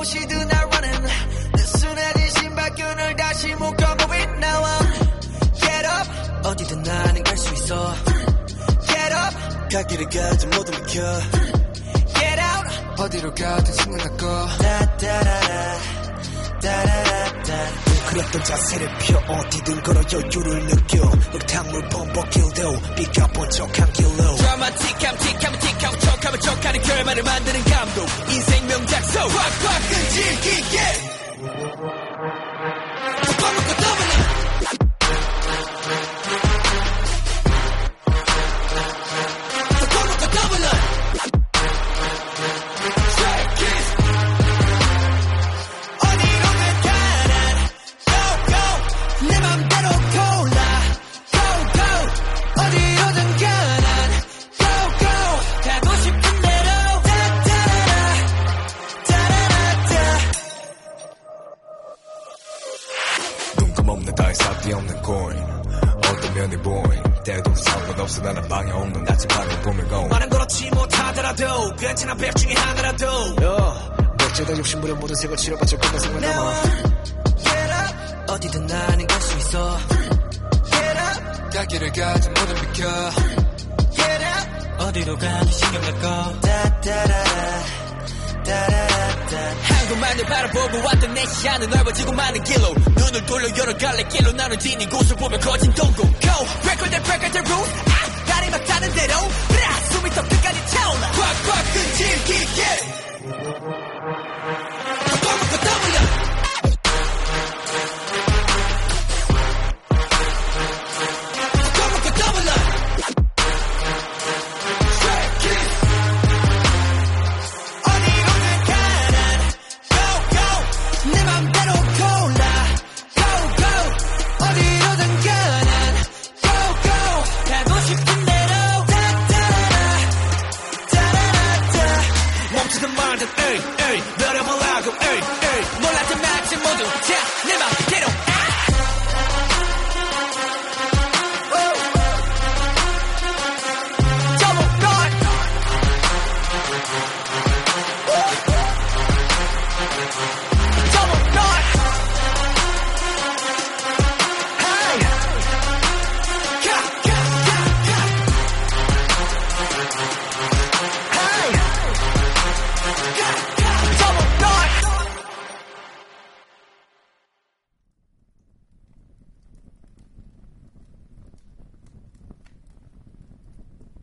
무엇이든 running 내 순해 진심 발견을 다시 묶어보고 있나 와. Get up. 어디든 나는 갈 수 있어. Get up. 갈 길을 가지 모두 비켜 Get out. 어디로 가든 승낙할 거 다다라라 다라라다. 그랬던 자세를 펴 어디든 걸어 여유를 느껴. 흙탕물 범벅길도 비껴본 척한 길로. 드라마틱함 틱함 틱함 척하면 척하는 결말을 만드는 감독. 인생 명작소 꽉꽉 끈질기게 눈금없는 다이 싹비 없는 코인. 어떤 면이 보인. 때도 상관없어. 나는 방해 없는 낮은 방에 보면 고 말은 그렇지 못하더라도 괜찮아 백 중에 하나라도. 맥주다 욕심부려 모든 색을 치러봤자 끝나 생각 남아. Get up 어디든 나는 갈 수 있어. Get up 가기를 가든 모든 비켜. Get up 어디로 가도 신경 날거. 따따라라 한국만을 바라보고 왔던 내 시야는 넓어지고 많은 길로. 눈을 돌려 여러 갈래 길로. 나는 지닌 곳을 보면 거진 동공 Go break the break the rules 아 다리 막다는 대로. 브라 숨이 더 끝까지 차올라. 꽉꽉 끈질기게 넘치는 말들 에이 에이 너를 몰라고 에이 에이 몰랐던 마치 모두 자내 맘대로 Double